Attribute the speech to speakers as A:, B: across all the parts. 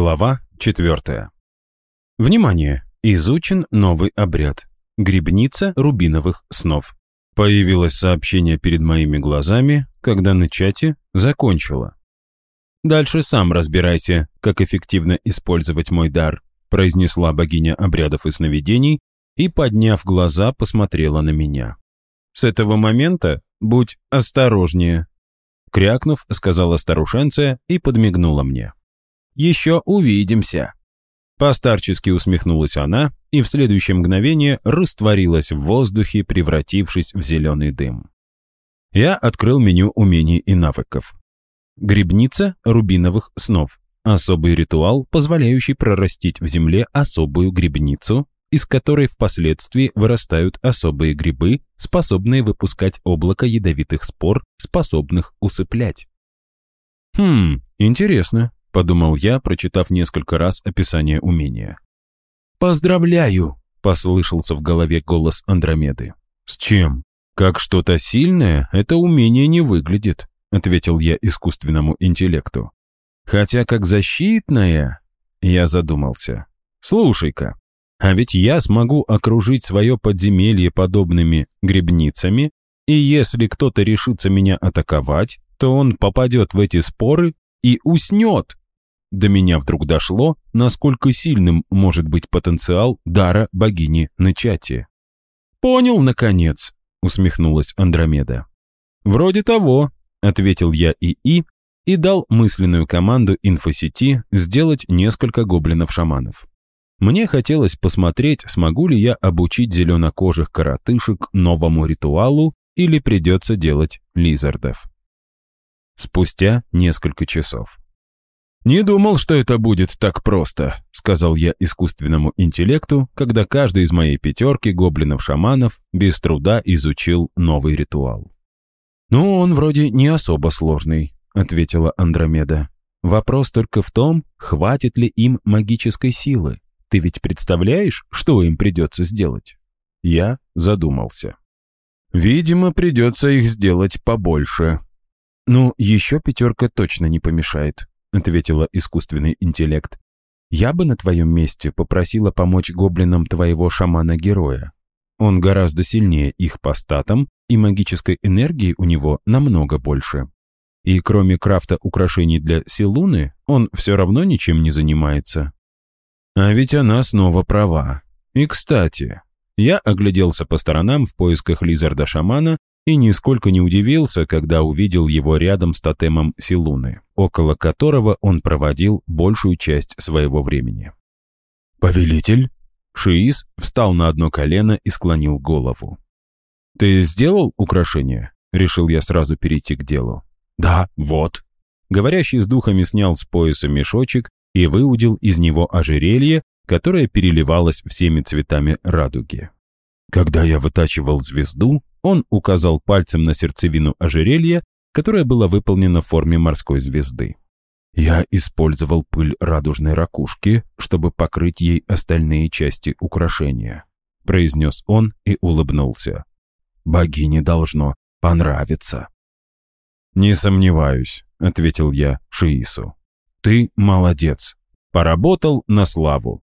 A: Глава 4. Внимание! Изучен новый обряд. Грибница рубиновых снов. Появилось сообщение перед моими глазами, когда на чате закончила. «Дальше сам разбирайся, как эффективно использовать мой дар», произнесла богиня обрядов и сновидений и, подняв глаза, посмотрела на меня. «С этого момента будь осторожнее», крякнув, сказала старушенция и подмигнула мне. Еще увидимся». Постарчески усмехнулась она и в следующее мгновение растворилась в воздухе, превратившись в зеленый дым. Я открыл меню умений и навыков. Грибница рубиновых снов. Особый ритуал, позволяющий прорастить в земле особую грибницу, из которой впоследствии вырастают особые грибы, способные выпускать облако ядовитых спор, способных усыплять. Хм, интересно. — подумал я, прочитав несколько раз описание умения. «Поздравляю!» — послышался в голове голос Андромеды. «С чем? Как что-то сильное это умение не выглядит», — ответил я искусственному интеллекту. «Хотя как защитное...» — я задумался. «Слушай-ка, а ведь я смогу окружить свое подземелье подобными грибницами, и если кто-то решится меня атаковать, то он попадет в эти споры и уснет. До меня вдруг дошло, насколько сильным может быть потенциал дара богини Начати. «Понял, наконец», — усмехнулась Андромеда. «Вроде того», — ответил я ИИ и дал мысленную команду инфосети сделать несколько гоблинов-шаманов. Мне хотелось посмотреть, смогу ли я обучить зеленокожих коротышек новому ритуалу или придется делать лизардов. Спустя несколько часов. «Не думал, что это будет так просто», — сказал я искусственному интеллекту, когда каждый из моей пятерки гоблинов-шаманов без труда изучил новый ритуал. «Ну, он вроде не особо сложный», — ответила Андромеда. «Вопрос только в том, хватит ли им магической силы. Ты ведь представляешь, что им придется сделать?» Я задумался. «Видимо, придется их сделать побольше». «Ну, еще пятерка точно не помешает», — ответила искусственный интеллект. «Я бы на твоем месте попросила помочь гоблинам твоего шамана-героя. Он гораздо сильнее их по статам, и магической энергии у него намного больше. И кроме крафта украшений для Силуны, он все равно ничем не занимается». А ведь она снова права. И, кстати, я огляделся по сторонам в поисках лизарда-шамана и нисколько не удивился, когда увидел его рядом с тотемом Силуны, около которого он проводил большую часть своего времени. «Повелитель?» Шиис встал на одно колено и склонил голову. «Ты сделал украшение?» Решил я сразу перейти к делу. «Да, вот». Говорящий с духами снял с пояса мешочек и выудил из него ожерелье, которое переливалось всеми цветами радуги. Когда я вытачивал звезду, он указал пальцем на сердцевину ожерелья, которое было выполнено в форме морской звезды. Я использовал пыль радужной ракушки, чтобы покрыть ей остальные части украшения, произнес он и улыбнулся. Богине должно понравиться. «Не сомневаюсь», — ответил я Шиису. «Ты молодец. Поработал на славу».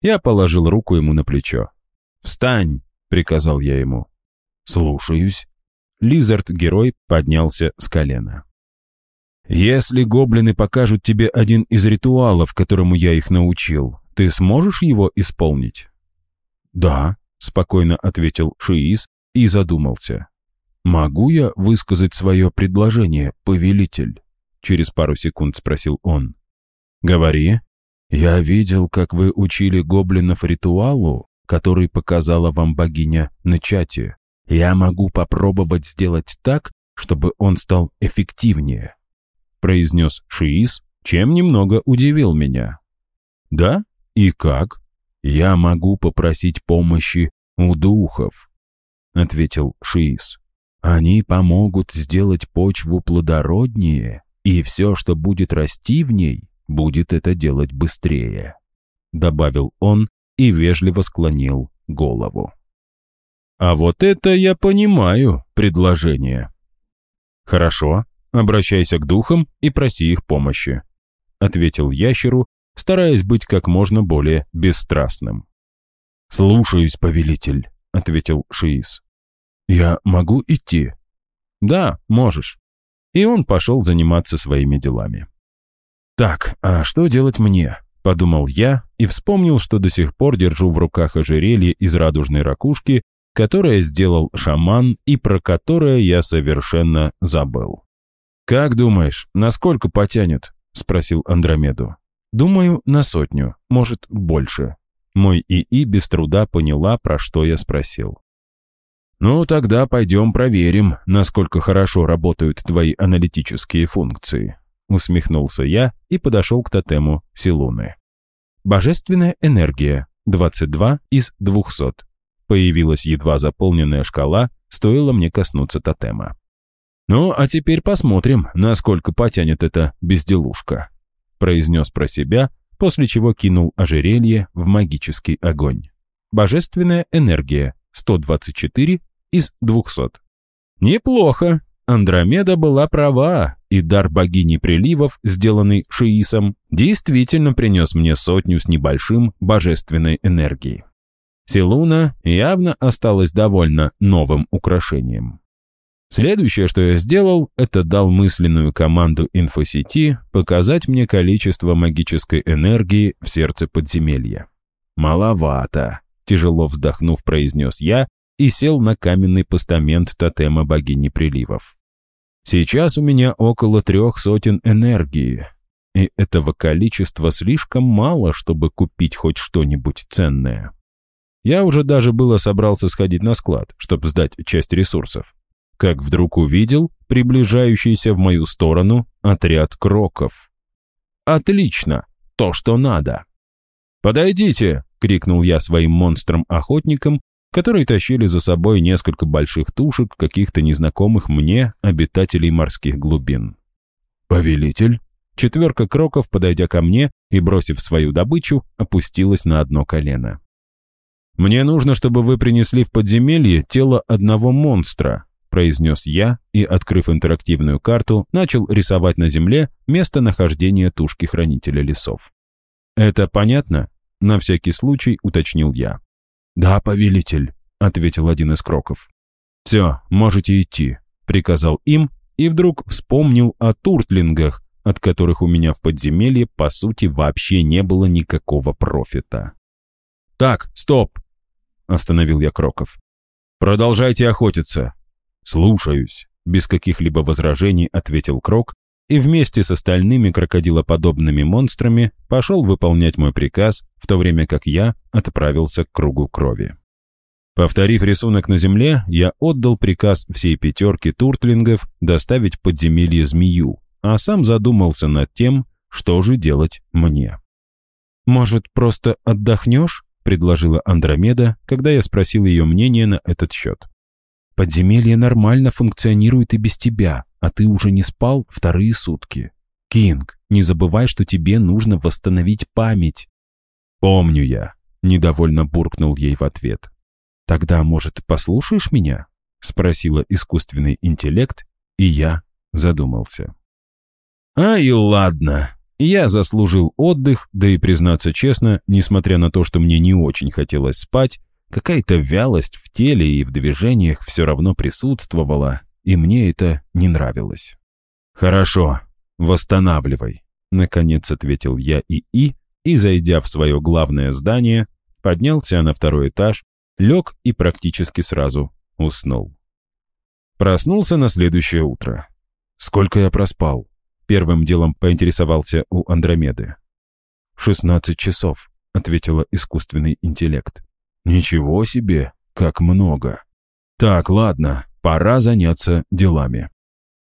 A: Я положил руку ему на плечо. «Встань!» — приказал я ему. «Слушаюсь». Лизард-герой поднялся с колена. «Если гоблины покажут тебе один из ритуалов, которому я их научил, ты сможешь его исполнить?» «Да», — спокойно ответил Шиис и задумался. «Могу я высказать свое предложение, повелитель?» Через пару секунд спросил он. «Говори. Я видел, как вы учили гоблинов ритуалу, который показала вам богиня на чате. Я могу попробовать сделать так, чтобы он стал эффективнее», произнес Шиис, чем немного удивил меня. «Да? И как? Я могу попросить помощи у духов», ответил Шиис. «Они помогут сделать почву плодороднее, и все, что будет расти в ней, будет это делать быстрее», добавил он и вежливо склонил голову. А вот это я понимаю предложение. Хорошо, обращайся к духам и проси их помощи, ответил ящеру стараясь быть как можно более бесстрастным. «Слушаюсь, повелитель», — ответил Шиис. «Я могу идти?» «Да, можешь». И он пошел заниматься своими делами. «Так, а что делать мне?» — подумал я и вспомнил, что до сих пор держу в руках ожерелье из радужной ракушки, которое сделал шаман и про которое я совершенно забыл. «Как думаешь, насколько потянет?» — спросил Андромеду. «Думаю, на сотню, может, больше». Мой ИИ без труда поняла, про что я спросил. «Ну, тогда пойдем проверим, насколько хорошо работают твои аналитические функции», усмехнулся я и подошел к тотему Силуны. Божественная энергия, 22 из 200. Появилась едва заполненная шкала, стоило мне коснуться тотема. «Ну, а теперь посмотрим, насколько потянет эта безделушка», произнес про себя, после чего кинул ожерелье в магический огонь. Божественная энергия, 124 из 200. Неплохо. Андромеда была права, и дар богини приливов, сделанный Шиисом, действительно принес мне сотню с небольшим божественной энергии. Силуна явно осталась довольно новым украшением. Следующее, что я сделал, это дал мысленную команду инфосети показать мне количество магической энергии в сердце подземелья. «Маловато», — тяжело вздохнув, произнес я и сел на каменный постамент тотема богини приливов. Сейчас у меня около трех сотен энергии, и этого количества слишком мало, чтобы купить хоть что-нибудь ценное. Я уже даже было собрался сходить на склад, чтобы сдать часть ресурсов, как вдруг увидел приближающийся в мою сторону отряд кроков. «Отлично! То, что надо!» «Подойдите!» — крикнул я своим монстрам-охотникам которые тащили за собой несколько больших тушек каких-то незнакомых мне обитателей морских глубин. «Повелитель?» Четверка кроков, подойдя ко мне и бросив свою добычу, опустилась на одно колено. «Мне нужно, чтобы вы принесли в подземелье тело одного монстра», произнес я и, открыв интерактивную карту, начал рисовать на земле местонахождение тушки хранителя лесов. «Это понятно?» — на всякий случай уточнил я. «Да, повелитель», — ответил один из кроков. «Все, можете идти», — приказал им, и вдруг вспомнил о туртлингах, от которых у меня в подземелье, по сути, вообще не было никакого профита. «Так, стоп!» — остановил я кроков. «Продолжайте охотиться». «Слушаюсь», — без каких-либо возражений ответил крок, и вместе с остальными крокодилоподобными монстрами пошел выполнять мой приказ, в то время как я отправился к кругу крови. Повторив рисунок на земле, я отдал приказ всей пятерке туртлингов доставить в подземелье змею, а сам задумался над тем, что же делать мне. «Может, просто отдохнешь?» — предложила Андромеда, когда я спросил ее мнение на этот счет. «Подземелье нормально функционирует и без тебя, а ты уже не спал вторые сутки. Кинг, не забывай, что тебе нужно восстановить память». «Помню я», — недовольно буркнул ей в ответ. «Тогда, может, послушаешь меня?» — спросила искусственный интеллект, и я задумался. «А и ладно. Я заслужил отдых, да и, признаться честно, несмотря на то, что мне не очень хотелось спать, какая-то вялость в теле и в движениях все равно присутствовала, и мне это не нравилось. «Хорошо, восстанавливай», — наконец ответил я и И, и, зайдя в свое главное здание, поднялся на второй этаж, лег и практически сразу уснул. Проснулся на следующее утро. Сколько я проспал? Первым делом поинтересовался у Андромеды. «Шестнадцать часов», — ответила искусственный интеллект. «Ничего себе, как много!» «Так, ладно, Пора заняться делами.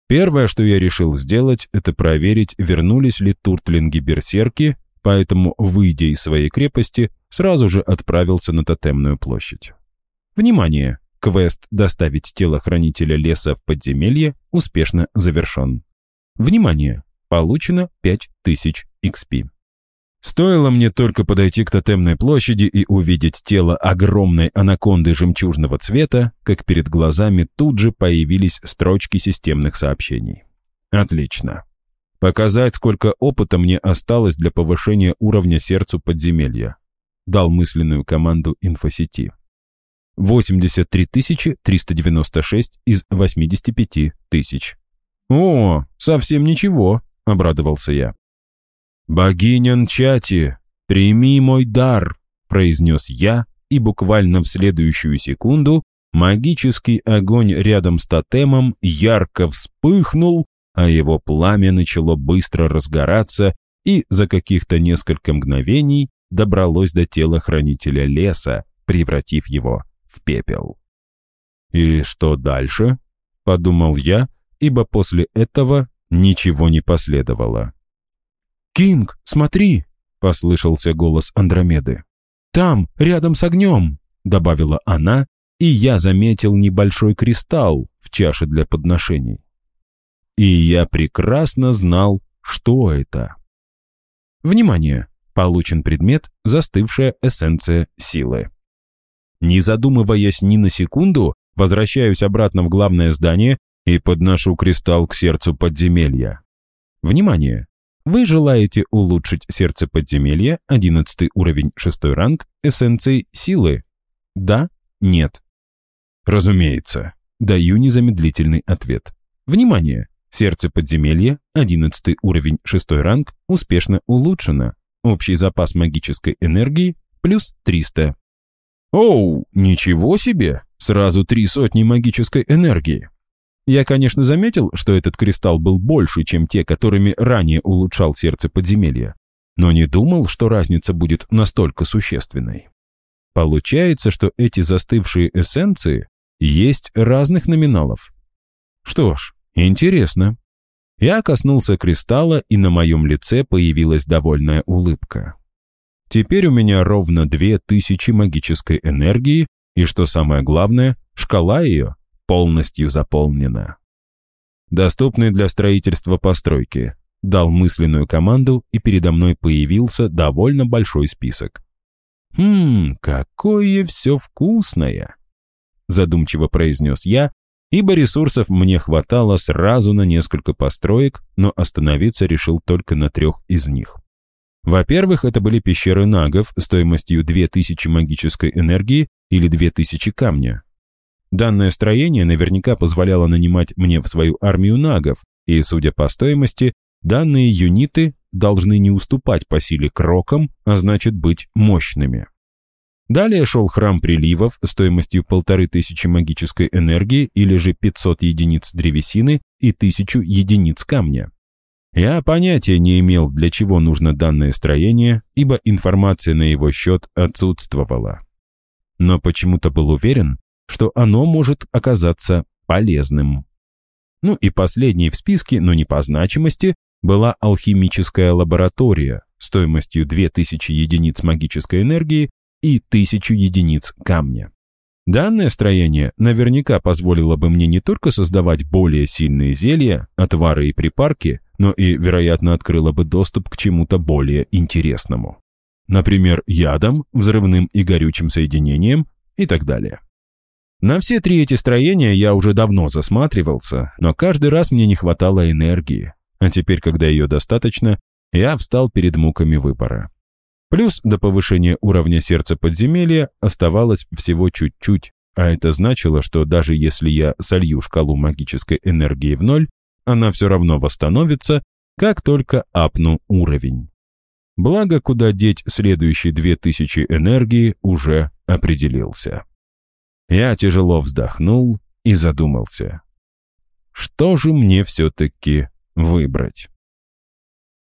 A: Первое, что я решил сделать, это проверить, вернулись ли туртлинги-берсерки, поэтому, выйдя из своей крепости, сразу же отправился на тотемную площадь. Внимание! Квест «Доставить тело хранителя леса в подземелье» успешно завершен. Внимание! Получено 5000 XP. Стоило мне только подойти к тотемной площади и увидеть тело огромной анаконды жемчужного цвета, как перед глазами тут же появились строчки системных сообщений. Отлично. Показать, сколько опыта мне осталось для повышения уровня сердцу подземелья. Дал мысленную команду инфосети. 83 396 из 85 тысяч. «О, совсем ничего», — обрадовался я. «Богиня Нчати, прими мой дар», — произнес я, и буквально в следующую секунду магический огонь рядом с тотемом ярко вспыхнул, а его пламя начало быстро разгораться и за каких-то несколько мгновений добралось до тела хранителя леса, превратив его в пепел. «И что дальше?» — подумал я, ибо после этого ничего не последовало. «Кинг, смотри!» — послышался голос Андромеды. «Там, рядом с огнем!» — добавила она, и я заметил небольшой кристалл в чаше для подношений. И я прекрасно знал, что это. Внимание! Получен предмет «Застывшая эссенция силы». Не задумываясь ни на секунду, возвращаюсь обратно в главное здание и подношу кристалл к сердцу подземелья. Внимание! Вы желаете улучшить сердце подземелья, 11 уровень, 6 ранг, эссенцией силы? Да? Нет? Разумеется. Даю незамедлительный ответ. Внимание! Сердце подземелья, 11 уровень, 6 ранг, успешно улучшено. Общий запас магической энергии плюс 300. Оу, ничего себе! Сразу три сотни магической энергии. Я, конечно, заметил, что этот кристалл был больше, чем те, которыми ранее улучшал сердце подземелья, но не думал, что разница будет настолько существенной. Получается, что эти застывшие эссенции есть разных номиналов. Что ж, интересно. Я коснулся кристалла, и на моем лице появилась довольная улыбка. Теперь у меня ровно две тысячи магической энергии, и что самое главное, шкала ее полностью заполнена. Доступны для строительства постройки. Дал мысленную команду, и передо мной появился довольно большой список. «Хм, какое все вкусное!» Задумчиво произнес я, ибо ресурсов мне хватало сразу на несколько построек, но остановиться решил только на трех из них. Во-первых, это были пещеры нагов стоимостью 2000 магической энергии или 2000 камня. Данное строение наверняка позволяло нанимать мне в свою армию нагов, и, судя по стоимости, данные юниты должны не уступать по силе крокам, а значит быть мощными. Далее шел храм приливов стоимостью полторы тысячи магической энергии или же 500 единиц древесины и 1000 единиц камня. Я понятия не имел, для чего нужно данное строение, ибо информация на его счет отсутствовала. Но почему-то был уверен, что оно может оказаться полезным. Ну и последней в списке, но не по значимости, была алхимическая лаборатория стоимостью 2000 единиц магической энергии и 1000 единиц камня. Данное строение наверняка позволило бы мне не только создавать более сильные зелья, отвары и припарки, но и, вероятно, открыло бы доступ к чему-то более интересному. Например, ядом, взрывным и горючим соединением и так далее. На все три эти строения я уже давно засматривался, но каждый раз мне не хватало энергии. А теперь, когда ее достаточно, я встал перед муками выбора. Плюс до повышения уровня сердца подземелья оставалось всего чуть-чуть, а это значило, что даже если я солью шкалу магической энергии в ноль, она все равно восстановится, как только апну уровень. Благо, куда деть следующие две тысячи энергии уже определился. Я тяжело вздохнул и задумался. Что же мне все-таки выбрать?